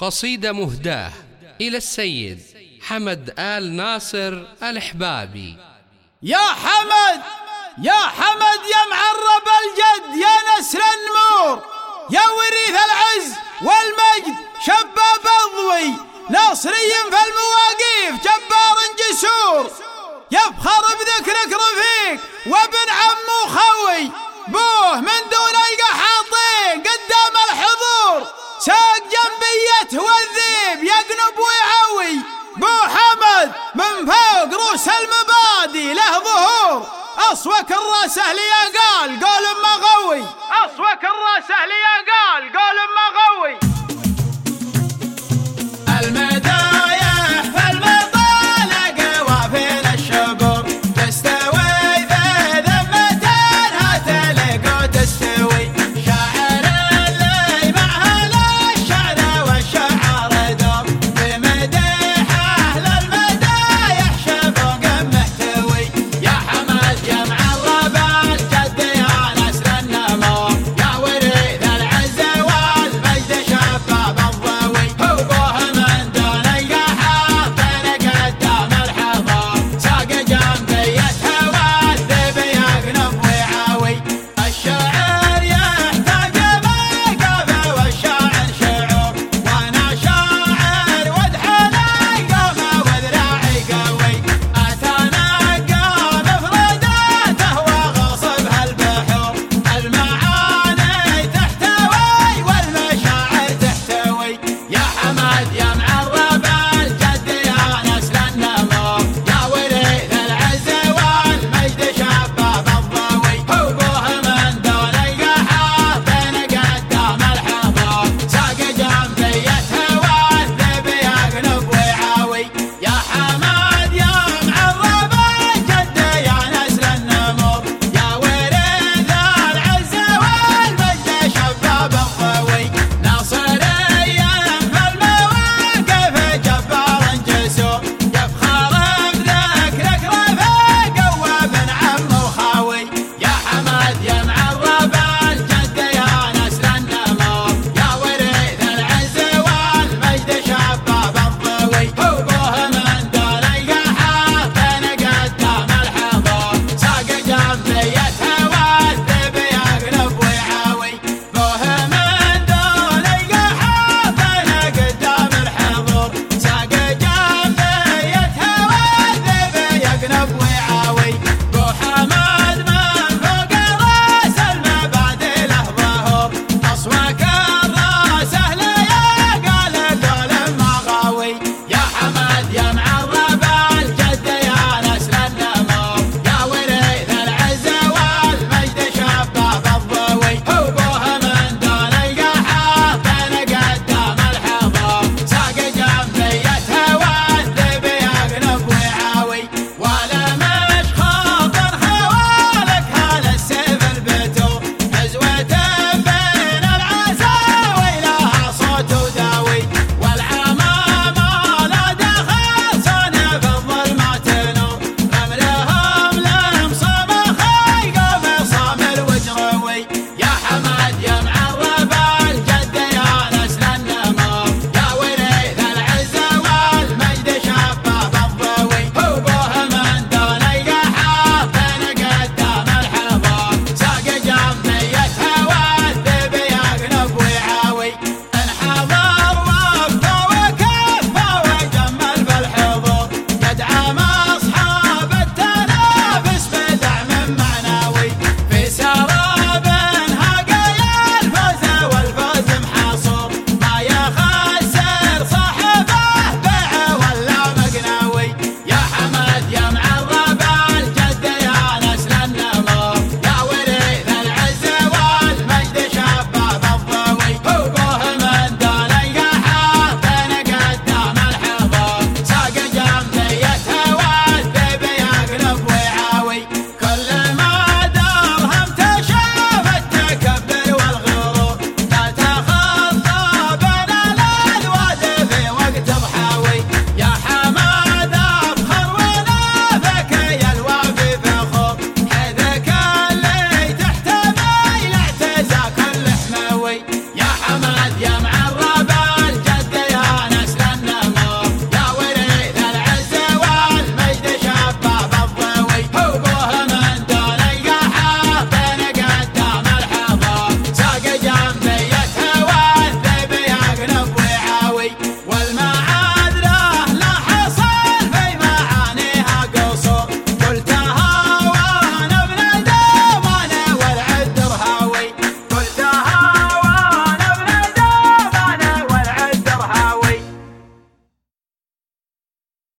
قصيدة مهداة إلى السيد حمد آل ناصر الإحبابي يا حمد يا حمد يا معرب الجد يا نسر النمور يا وريث العز والمجد شباب الضوي ناصري في المواقف جبار جسور يفخر بذكرك رفيق وابن عم وخوي بوه من دون يلقى اصوك الرأس أهلي يا قال قول ما غوي. اصوك الرأس أهلي